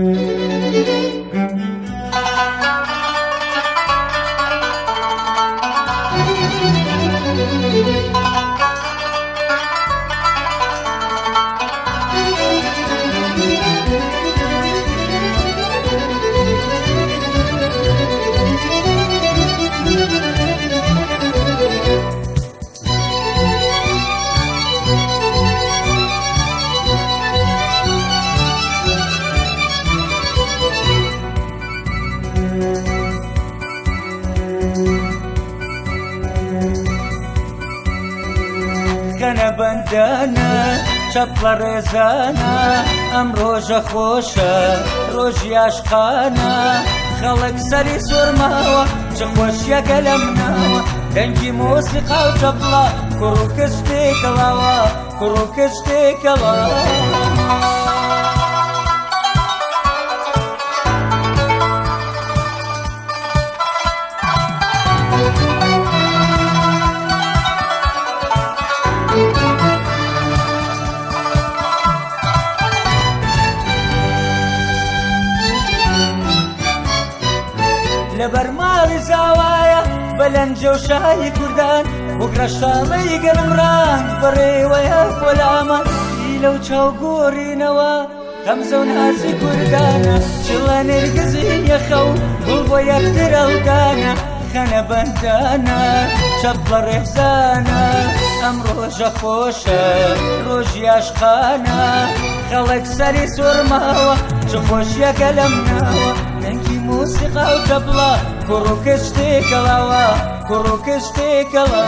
Mm-hmm. گەنە بەندانە چەپلە ڕێزانە ئەم ڕۆژە خۆشە ڕۆژی عشقانە خەڵک سەری سوورماوە چ خۆشیەکە لە مناوە دەنگی مۆسیقا و چەپڵە کوڕکە شتێکەڵاوە کوڕکە شتێکەڵەوە. لەبەر ماڵی زاوایە بەلەنجە و شایی کوردان وەگرەشتاڵی گەرمڕان بڕێوەیە بۆلامان لەو چاوگۆڕینەوە خەمزە و نازی کوردانە چڵە نرگزی یەخە و بڵ بۆ یەکترەڵدانە خەنە بەندانە چەپ بە ڕێزانە ئەم ڕۆژە خۆشە ڕۆژی عشقانە خەڵک سەری سوورماوە چ خۆشیەکە لەم ناوە نەنگی موسیقا و دەبڵە کوڕووکە شتێکەڵاوە کوڕووکە شتێکەڵەوە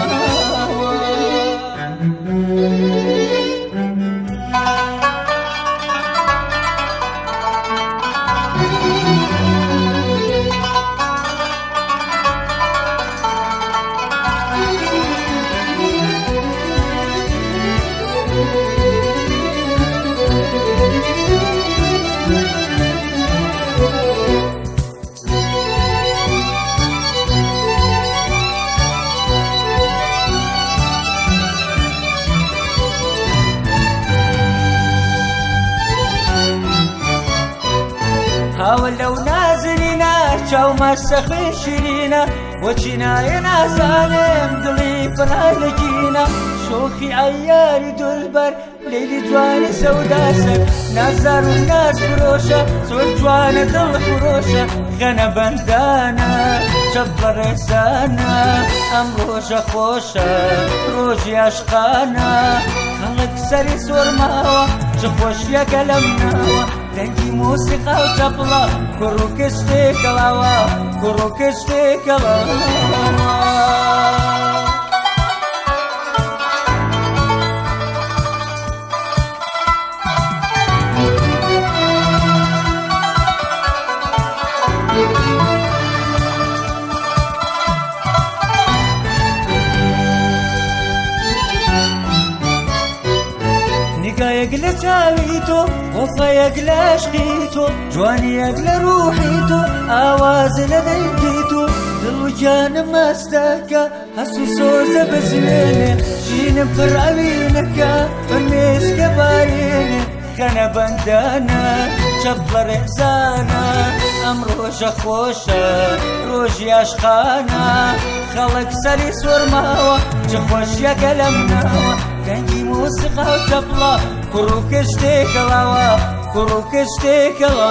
ئەوە لەو نازنینە چاومە سەخی شیرینە وەچی نایە نازانم دڵی پنالەکینە شۆخی ئایاری دولبەر لێلی جوانی سەوداسە نازار و ناز فرۆشە زۆر جوانە دڵ فرۆشە خەنە بەندانە چەپ بەڕێزانە ئەم ڕۆژە خۆشە ڕۆژی عشقانە خەڵک سەری سۆرماوە چ خۆشیەکە لەم ناوە Tenki musiqa u tapla, kurru kishti kalava, kurru kishti kalava يقل تاويتو غصة يقل شقيتو جواني يقل روحيتو اوازل ذيكيتو دلوجان ما استكا هسو سوزة بزينة جين برعبينكا فميس كباريني خنا بندانا شبر إحسانا ئەم ڕۆژە خۆشە ڕۆژی عشقانە خەڵک سەری سوورماوە چ خۆشیەکە لەم ناوە گەنجی موسیقا و تەپڵە کوڕ و کشتێکەڵەوە کوڕ و کشتێکەڵەوە.